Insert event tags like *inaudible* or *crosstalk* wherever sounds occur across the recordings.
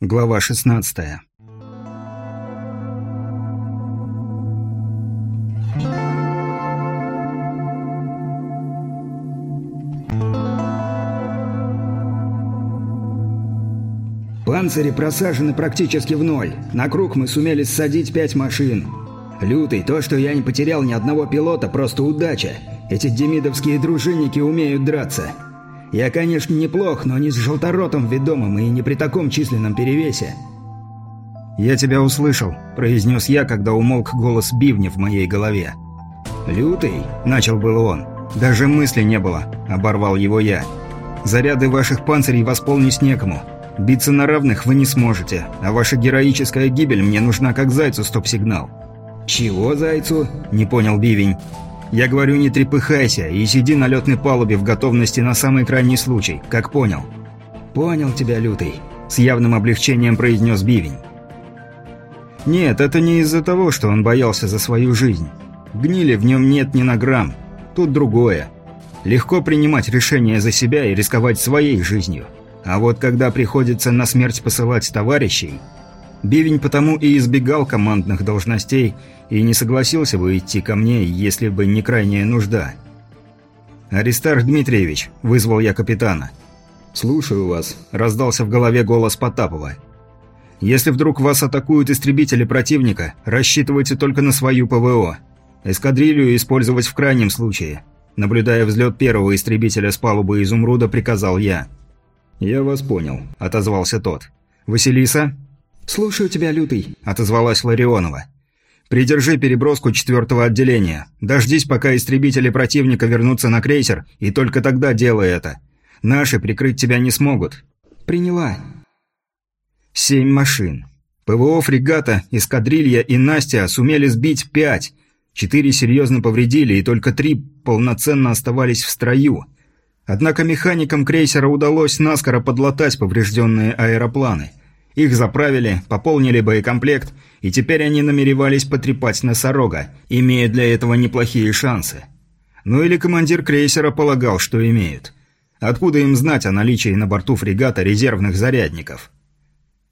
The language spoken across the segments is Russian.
Глава 16. Панцири просажены практически в ноль. На круг мы сумели ссадить пять машин. Лютый, то, что я не потерял ни одного пилота, просто удача. Эти демидовские дружинники умеют драться. Я, конечно, неплох, но не с желторотом ведомым и не при таком численном перевесе. «Я тебя услышал», – произнес я, когда умолк голос бивня в моей голове. «Лютый?» – начал был он. «Даже мысли не было», – оборвал его я. «Заряды ваших панцирей восполнить некому. Биться на равных вы не сможете, а ваша героическая гибель мне нужна как зайцу стоп-сигнал». «Чего зайцу?» – не понял бивень. Я говорю, не трепыхайся и сиди на летной палубе в готовности на самый крайний случай, как понял. Понял тебя, Лютый, с явным облегчением произнес Бивень. Нет, это не из-за того, что он боялся за свою жизнь. Гнили в нем нет ни на грамм. Тут другое. Легко принимать решения за себя и рисковать своей жизнью. А вот когда приходится на смерть посылать товарищей, Бивень потому и избегал командных должностей и не согласился бы идти ко мне, если бы не крайняя нужда. «Аристарх Дмитриевич», – вызвал я капитана. «Слушаю вас», – раздался в голове голос Потапова. «Если вдруг вас атакуют истребители противника, рассчитывайте только на свою ПВО. Эскадрилью использовать в крайнем случае». Наблюдая взлет первого истребителя с палубы «Изумруда», приказал я. «Я вас понял», – отозвался тот. «Василиса?» «Слушаю тебя, Лютый», – отозвалась Ларионова. «Придержи переброску четвертого отделения. Дождись, пока истребители противника вернутся на крейсер, и только тогда делай это. Наши прикрыть тебя не смогут». «Приняла». Семь машин. ПВО фрегата, эскадрилья и Настя сумели сбить пять. Четыре серьезно повредили, и только три полноценно оставались в строю. Однако механикам крейсера удалось наскоро подлатать поврежденные аэропланы – их заправили, пополнили боекомплект, и теперь они намеревались потрепать носорога, имея для этого неплохие шансы. Ну или командир крейсера полагал, что имеют. Откуда им знать о наличии на борту фрегата резервных зарядников?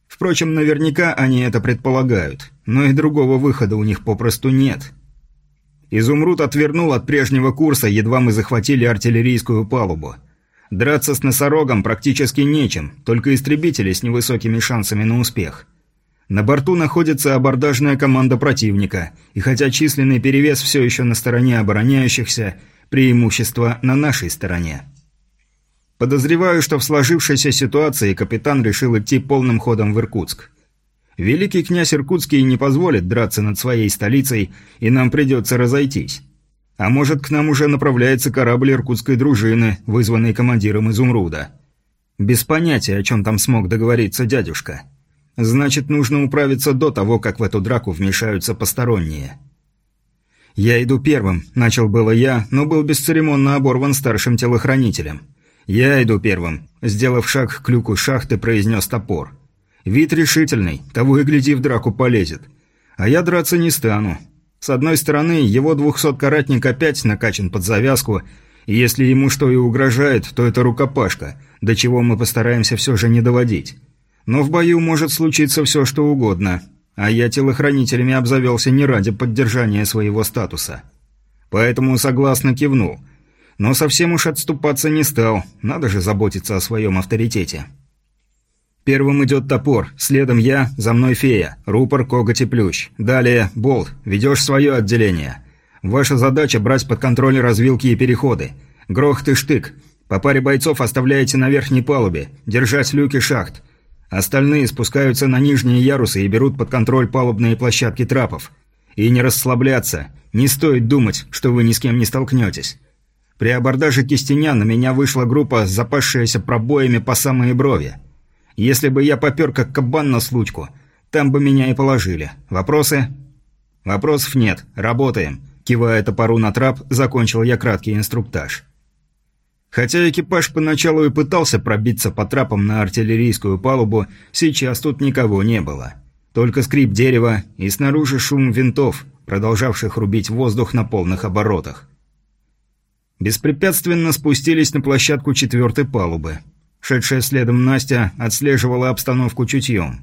Впрочем, наверняка они это предполагают, но и другого выхода у них попросту нет. Изумруд отвернул от прежнего курса, едва мы захватили артиллерийскую палубу – Драться с носорогом практически нечем, только истребители с невысокими шансами на успех. На борту находится абордажная команда противника, и хотя численный перевес все еще на стороне обороняющихся, преимущество на нашей стороне. Подозреваю, что в сложившейся ситуации капитан решил идти полным ходом в Иркутск. Великий князь Иркутский не позволит драться над своей столицей, и нам придется разойтись. А может, к нам уже направляется корабль иркутской дружины, вызванный командиром «Изумруда». Без понятия, о чем там смог договориться дядюшка. Значит, нужно управиться до того, как в эту драку вмешаются посторонние. «Я иду первым», – начал было я, но был бесцеремонно оборван старшим телохранителем. «Я иду первым», – сделав шаг к люку шахты, произнес топор. «Вид решительный, того и гляди в драку полезет. А я драться не стану. С одной стороны, его двухсоткаратник опять накачан под завязку, и если ему что и угрожает, то это рукопашка, до чего мы постараемся все же не доводить. Но в бою может случиться все что угодно, а я телохранителями обзавелся не ради поддержания своего статуса. Поэтому согласно кивнул. Но совсем уж отступаться не стал, надо же заботиться о своем авторитете. Первым идет топор, следом я, за мной фея, рупор, коготь и плющ. Далее болт, ведешь свое отделение. Ваша задача брать под контроль развилки и переходы. Грохот и штык. По паре бойцов оставляете на верхней палубе, держать люки шахт. Остальные спускаются на нижние ярусы и берут под контроль палубные площадки трапов. И не расслабляться, не стоит думать, что вы ни с кем не столкнетесь. При абордаже кистеня на меня вышла группа, запасшаяся пробоями по самые брови. Если бы я попер как кабан на случку, там бы меня и положили. Вопросы? Вопросов нет. Работаем. Кивая топору на трап, закончил я краткий инструктаж. Хотя экипаж поначалу и пытался пробиться по трапам на артиллерийскую палубу, сейчас тут никого не было. Только скрип дерева и снаружи шум винтов, продолжавших рубить воздух на полных оборотах. Беспрепятственно спустились на площадку четвертой палубы. Шедшая следом Настя отслеживала обстановку чутьем.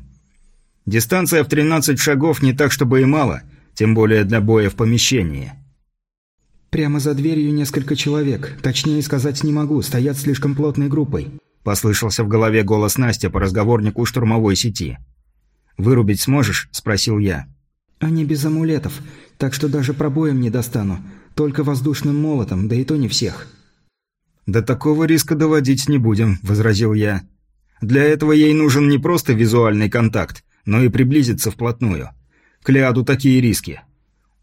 Дистанция в 13 шагов не так, чтобы и мало, тем более для боя в помещении. «Прямо за дверью несколько человек. Точнее сказать не могу, стоят слишком плотной группой», – послышался в голове голос Насти по разговорнику штурмовой сети. «Вырубить сможешь?» – спросил я. «Они без амулетов, так что даже пробоем не достану. Только воздушным молотом, да и то не всех». «До такого риска доводить не будем», – возразил я. «Для этого ей нужен не просто визуальный контакт, но и приблизиться вплотную. К Лиаду такие риски.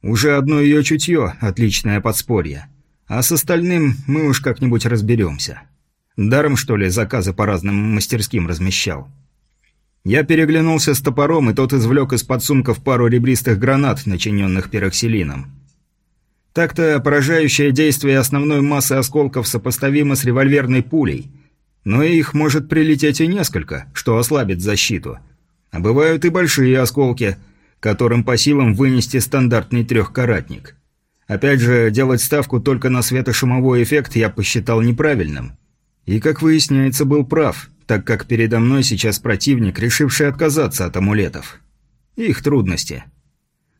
Уже одно ее чутье – отличное подспорье. А с остальным мы уж как-нибудь разберемся. Даром, что ли, заказы по разным мастерским размещал?» Я переглянулся с топором, и тот извлек из подсумков пару ребристых гранат, начиненных пероксилином. Так-то поражающее действие основной массы осколков сопоставимо с револьверной пулей, но их может прилететь и несколько, что ослабит защиту. А бывают и большие осколки, которым по силам вынести стандартный трехкаратник. Опять же, делать ставку только на светошумовой эффект я посчитал неправильным. И, как выясняется, был прав, так как передо мной сейчас противник, решивший отказаться от амулетов. Их трудности –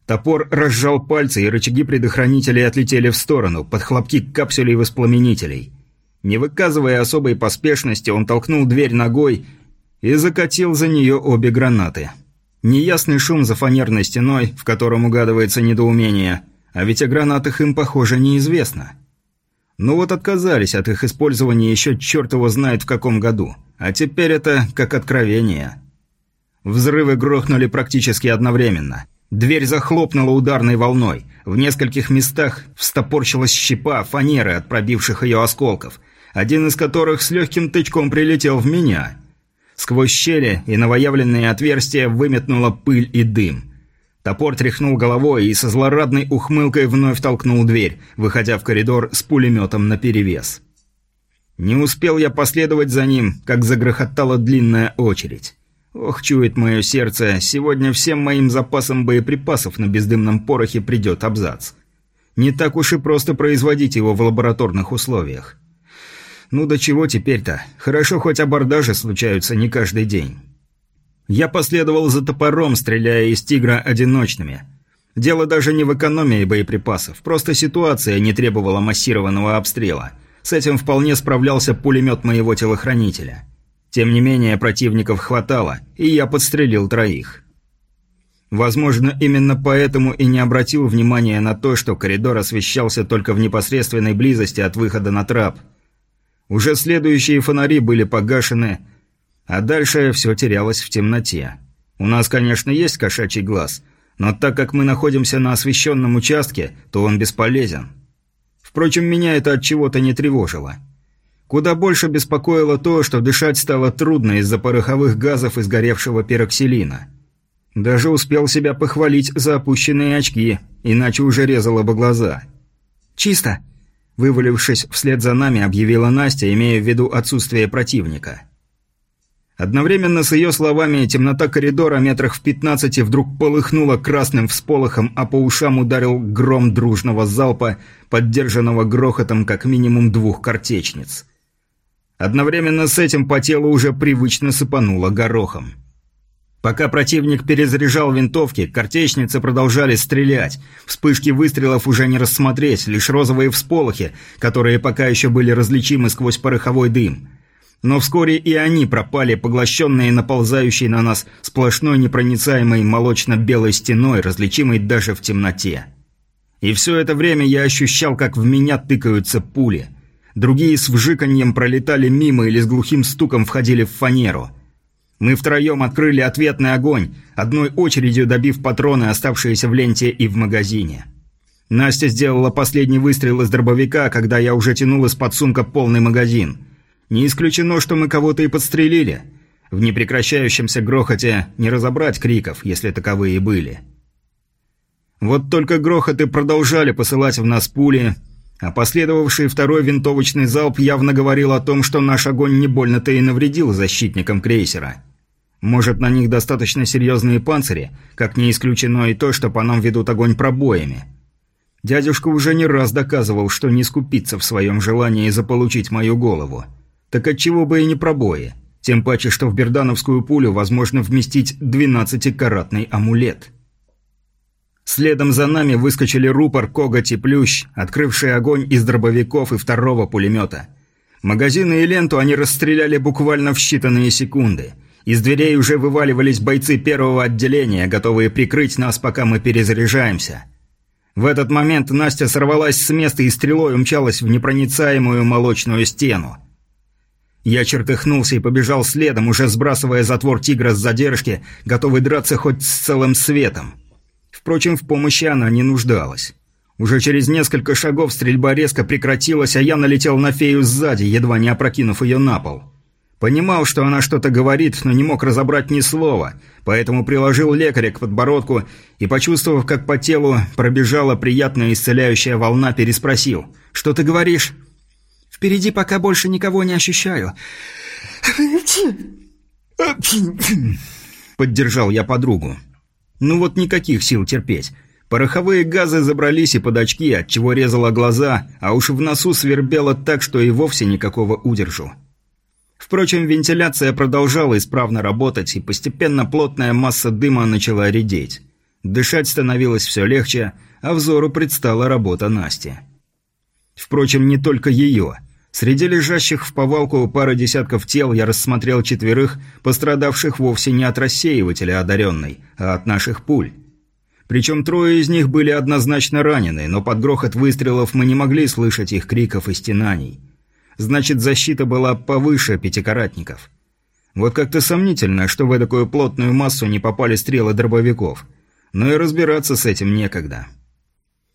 Топор разжал пальцы, и рычаги предохранителей отлетели в сторону, под хлопки капсулей воспламенителей. Не выказывая особой поспешности, он толкнул дверь ногой и закатил за нее обе гранаты. Неясный шум за фанерной стеной, в котором угадывается недоумение, а ведь о гранатах им, похоже, неизвестно. Ну вот отказались от их использования еще черт его знает в каком году, а теперь это как откровение. Взрывы грохнули практически одновременно – Дверь захлопнула ударной волной. В нескольких местах встопорчилась щепа фанеры от пробивших ее осколков, один из которых с легким тычком прилетел в меня. Сквозь щели и новоявленные отверстия выметнула пыль и дым. Топор тряхнул головой и со злорадной ухмылкой вновь толкнул дверь, выходя в коридор с пулеметом наперевес. Не успел я последовать за ним, как загрохотала длинная очередь. Ох, чует мое сердце, сегодня всем моим запасам боеприпасов на бездымном порохе придет абзац. Не так уж и просто производить его в лабораторных условиях. Ну до чего теперь-то? Хорошо, хоть абордажи случаются не каждый день. Я последовал за топором, стреляя из «Тигра» одиночными. Дело даже не в экономии боеприпасов, просто ситуация не требовала массированного обстрела. С этим вполне справлялся пулемет моего телохранителя. Тем не менее, противников хватало, и я подстрелил троих. Возможно, именно поэтому и не обратил внимания на то, что коридор освещался только в непосредственной близости от выхода на трап. Уже следующие фонари были погашены, а дальше все терялось в темноте. У нас, конечно, есть кошачий глаз, но так как мы находимся на освещенном участке, то он бесполезен. Впрочем, меня это от чего-то не тревожило. Куда больше беспокоило то, что дышать стало трудно из-за пороховых газов и сгоревшего пероксилина. Даже успел себя похвалить за опущенные очки, иначе уже резало бы глаза. «Чисто!» – вывалившись вслед за нами, объявила Настя, имея в виду отсутствие противника. Одновременно с ее словами темнота коридора метрах в пятнадцати вдруг полыхнула красным всполохом, а по ушам ударил гром дружного залпа, поддержанного грохотом как минимум двух картечниц. Одновременно с этим по телу уже привычно сыпануло горохом. Пока противник перезаряжал винтовки, картечницы продолжали стрелять. Вспышки выстрелов уже не рассмотреть, лишь розовые всполохи, которые пока еще были различимы сквозь пороховой дым. Но вскоре и они пропали, поглощенные наползающей на нас сплошной непроницаемой молочно-белой стеной, различимой даже в темноте. И все это время я ощущал, как в меня тыкаются пули – Другие с вжиканьем пролетали мимо или с глухим стуком входили в фанеру. Мы втроем открыли ответный огонь, одной очередью добив патроны, оставшиеся в ленте и в магазине. Настя сделала последний выстрел из дробовика, когда я уже тянул из подсумка полный магазин. Не исключено, что мы кого-то и подстрелили. В непрекращающемся грохоте не разобрать криков, если таковые были. Вот только грохоты продолжали посылать в нас пули, а последовавший второй винтовочный залп явно говорил о том, что наш огонь не больно-то и навредил защитникам крейсера. Может, на них достаточно серьезные панцири, как не исключено и то, что по нам ведут огонь пробоями. Дядюшка уже не раз доказывал, что не скупится в своем желании заполучить мою голову. Так отчего бы и не пробои? Тем паче, что в бердановскую пулю возможно вместить 12-каратный амулет. Следом за нами выскочили рупор, коготь и плющ, открывшие огонь из дробовиков и второго пулемета. Магазины и ленту они расстреляли буквально в считанные секунды. Из дверей уже вываливались бойцы первого отделения, готовые прикрыть нас, пока мы перезаряжаемся. В этот момент Настя сорвалась с места и стрелой умчалась в непроницаемую молочную стену. Я чертыхнулся и побежал следом, уже сбрасывая затвор тигра с задержки, готовый драться хоть с целым светом. Впрочем, в помощи она не нуждалась. Уже через несколько шагов стрельба резко прекратилась, а я налетел на фею сзади, едва не опрокинув ее на пол. Понимал, что она что-то говорит, но не мог разобрать ни слова, поэтому приложил лекаря к подбородку и, почувствовав, как по телу пробежала приятная исцеляющая волна, переспросил. «Что ты говоришь?» «Впереди пока больше никого не ощущаю». *laughs* Поддержал я подругу. Ну вот никаких сил терпеть. Пороховые газы забрались и под очки, отчего резало глаза, а уж в носу свербело так, что и вовсе никакого удержу. Впрочем, вентиляция продолжала исправно работать, и постепенно плотная масса дыма начала редеть. Дышать становилось все легче, а взору предстала работа Насти. Впрочем, не только ее – Среди лежащих в повалку пары десятков тел я рассмотрел четверых, пострадавших вовсе не от рассеивателя одаренной, а от наших пуль. Причем трое из них были однозначно ранены, но под грохот выстрелов мы не могли слышать их криков и стенаний. Значит, защита была повыше пятикаратников. Вот как-то сомнительно, что в такую плотную массу не попали стрелы дробовиков. Но и разбираться с этим некогда.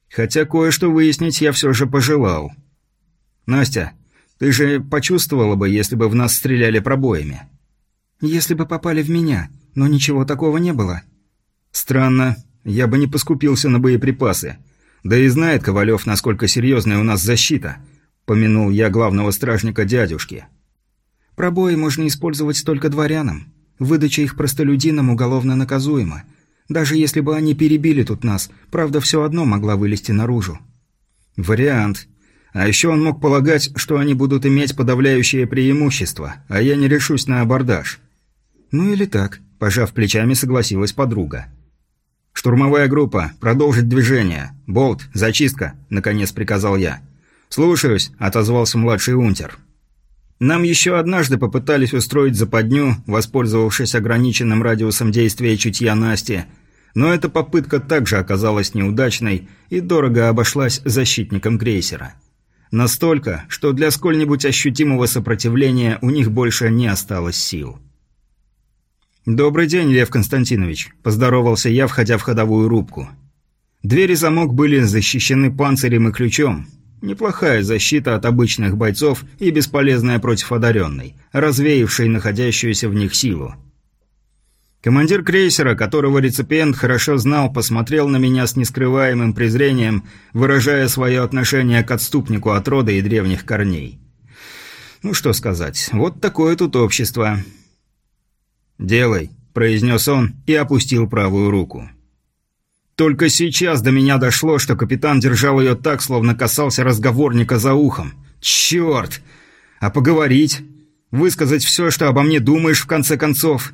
Хотя кое-что выяснить я все же пожелал. «Настя, ты же почувствовала бы, если бы в нас стреляли пробоями. Если бы попали в меня, но ничего такого не было. Странно. Я бы не поскупился на боеприпасы. Да и знает Ковалев, насколько серьезная у нас защита. Помянул я главного стражника дядюшки. Пробои можно использовать только дворянам. Выдача их простолюдинам уголовно наказуема. Даже если бы они перебили тут нас, правда все одно могла вылезти наружу. Вариант. А еще он мог полагать, что они будут иметь подавляющее преимущество, а я не решусь на абордаж. Ну или так, пожав плечами, согласилась подруга. «Штурмовая группа, продолжить движение. Болт, зачистка», — наконец приказал я. «Слушаюсь», — отозвался младший унтер. Нам еще однажды попытались устроить западню, воспользовавшись ограниченным радиусом действия чутья Насти, но эта попытка также оказалась неудачной и дорого обошлась защитникам крейсера. Настолько, что для сколь-нибудь ощутимого сопротивления у них больше не осталось сил. «Добрый день, Лев Константинович», – поздоровался я, входя в ходовую рубку. Двери замок были защищены панцирем и ключом. Неплохая защита от обычных бойцов и бесполезная против одаренной, развеявшей находящуюся в них силу. Командир крейсера, которого реципиент хорошо знал, посмотрел на меня с нескрываемым презрением, выражая свое отношение к отступнику от рода и древних корней. Ну что сказать, вот такое тут общество. «Делай», – произнес он и опустил правую руку. Только сейчас до меня дошло, что капитан держал ее так, словно касался разговорника за ухом. «Черт! А поговорить? Высказать все, что обо мне думаешь, в конце концов?»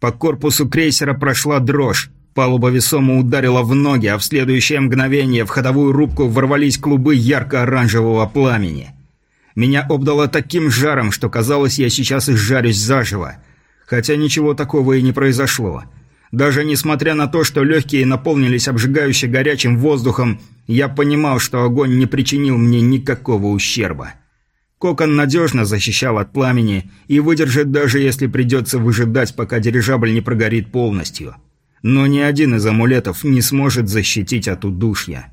По корпусу крейсера прошла дрожь. Палуба весомо ударила в ноги, а в следующее мгновение в ходовую рубку ворвались клубы ярко-оранжевого пламени. Меня обдало таким жаром, что казалось, я сейчас изжарюсь заживо. Хотя ничего такого и не произошло. Даже несмотря на то, что легкие наполнились обжигающе горячим воздухом, я понимал, что огонь не причинил мне никакого ущерба. Кокон надежно защищал от пламени и выдержит даже если придется выжидать, пока дирижабль не прогорит полностью. Но ни один из амулетов не сможет защитить от удушья.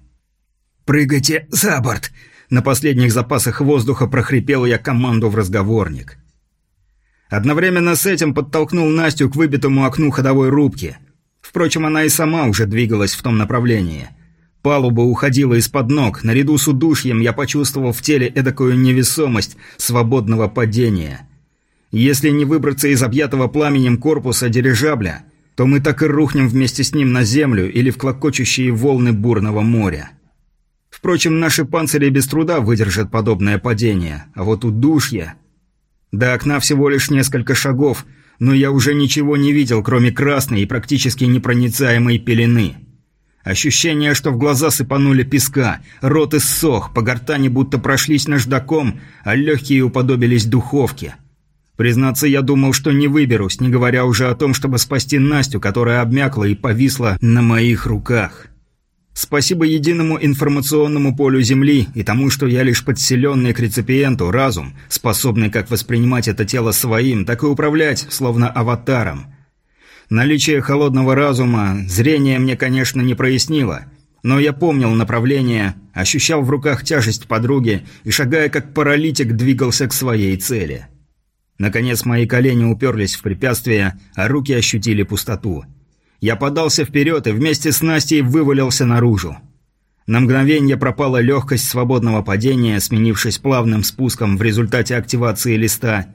«Прыгайте за борт!» На последних запасах воздуха прохрипел я команду в разговорник. Одновременно с этим подтолкнул Настю к выбитому окну ходовой рубки. Впрочем, она и сама уже двигалась в том направлении – Палуба уходила из-под ног. Наряду с удушьем я почувствовал в теле эдакую невесомость свободного падения. Если не выбраться из объятого пламенем корпуса дирижабля, то мы так и рухнем вместе с ним на землю или в клокочущие волны бурного моря. Впрочем, наши панцири без труда выдержат подобное падение, а вот удушье... До окна всего лишь несколько шагов, но я уже ничего не видел, кроме красной и практически непроницаемой пелены. Ощущение, что в глаза сыпанули песка, рот иссох, по гортани будто прошлись наждаком, а легкие уподобились духовке. Признаться, я думал, что не выберусь, не говоря уже о том, чтобы спасти Настю, которая обмякла и повисла на моих руках. Спасибо единому информационному полю Земли и тому, что я лишь подселенный к реципиенту разум, способный как воспринимать это тело своим, так и управлять, словно аватаром. Наличие холодного разума, зрение мне, конечно, не прояснило, но я помнил направление, ощущал в руках тяжесть подруги и, шагая как паралитик, двигался к своей цели. Наконец мои колени уперлись в препятствие, а руки ощутили пустоту – я подался вперед и вместе с Настей вывалился наружу. На мгновение пропала легкость свободного падения, сменившись плавным спуском в результате активации листа.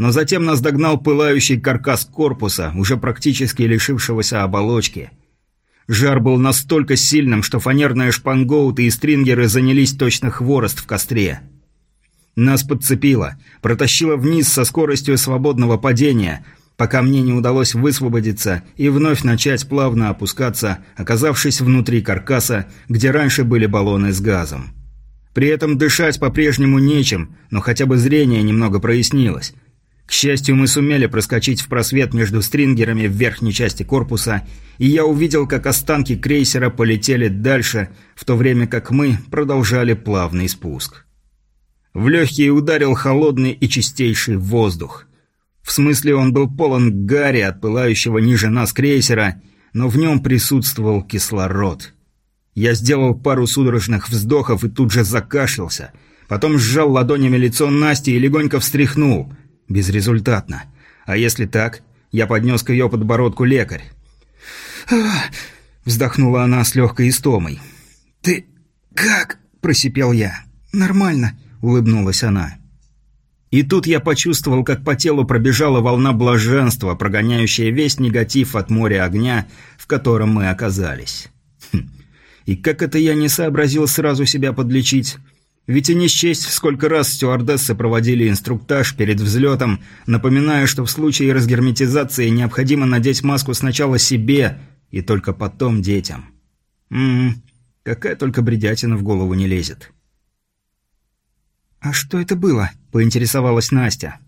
Но затем нас догнал пылающий каркас корпуса, уже практически лишившегося оболочки. Жар был настолько сильным, что фанерные шпангоуты и стрингеры занялись точно хворост в костре. Нас подцепило, протащило вниз со скоростью свободного падения – пока мне не удалось высвободиться и вновь начать плавно опускаться, оказавшись внутри каркаса, где раньше были баллоны с газом. При этом дышать по-прежнему нечем, но хотя бы зрение немного прояснилось. К счастью, мы сумели проскочить в просвет между стрингерами в верхней части корпуса, и я увидел, как останки крейсера полетели дальше, в то время как мы продолжали плавный спуск. В легкие ударил холодный и чистейший воздух. В смысле, он был полон гари от пылающего ниже нас крейсера, но в нем присутствовал кислород. Я сделал пару судорожных вздохов и тут же закашлялся. Потом сжал ладонями лицо Насти и легонько встряхнул. Безрезультатно. А если так, я поднес к ее подбородку лекарь. вздохнула она с легкой истомой. «Ты как?» – просипел я. «Нормально», – улыбнулась она. И тут я почувствовал, как по телу пробежала волна блаженства, прогоняющая весь негатив от моря огня, в котором мы оказались. Хм. И как это я не сообразил сразу себя подлечить? Ведь и не счесть, сколько раз стюардессы проводили инструктаж перед взлетом, напоминая, что в случае разгерметизации необходимо надеть маску сначала себе и только потом детям. Ммм, какая только бредятина в голову не лезет. «А что это было?» – поинтересовалась Настя.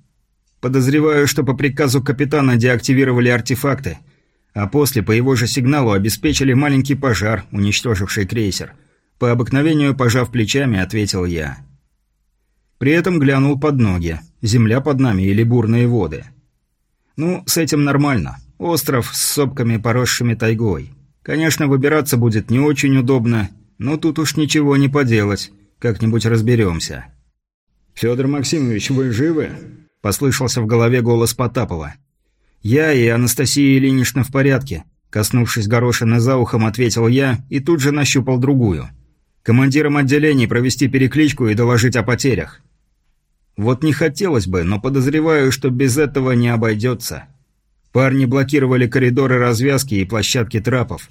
«Подозреваю, что по приказу капитана деактивировали артефакты, а после по его же сигналу обеспечили маленький пожар, уничтоживший крейсер. По обыкновению, пожав плечами, ответил я. При этом глянул под ноги. Земля под нами или бурные воды. Ну, с этим нормально. Остров с сопками, поросшими тайгой. Конечно, выбираться будет не очень удобно, но тут уж ничего не поделать. Как-нибудь разберемся. «Федор Максимович, вы живы?» – послышался в голове голос Потапова. «Я и Анастасия Ильинична в порядке», – коснувшись горошины за ухом, ответил я и тут же нащупал другую. «Командирам отделений провести перекличку и доложить о потерях». Вот не хотелось бы, но подозреваю, что без этого не обойдется. Парни блокировали коридоры развязки и площадки трапов.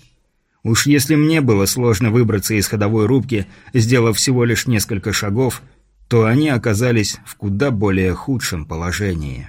Уж если мне было сложно выбраться из ходовой рубки, сделав всего лишь несколько шагов – то они оказались в куда более худшем положении.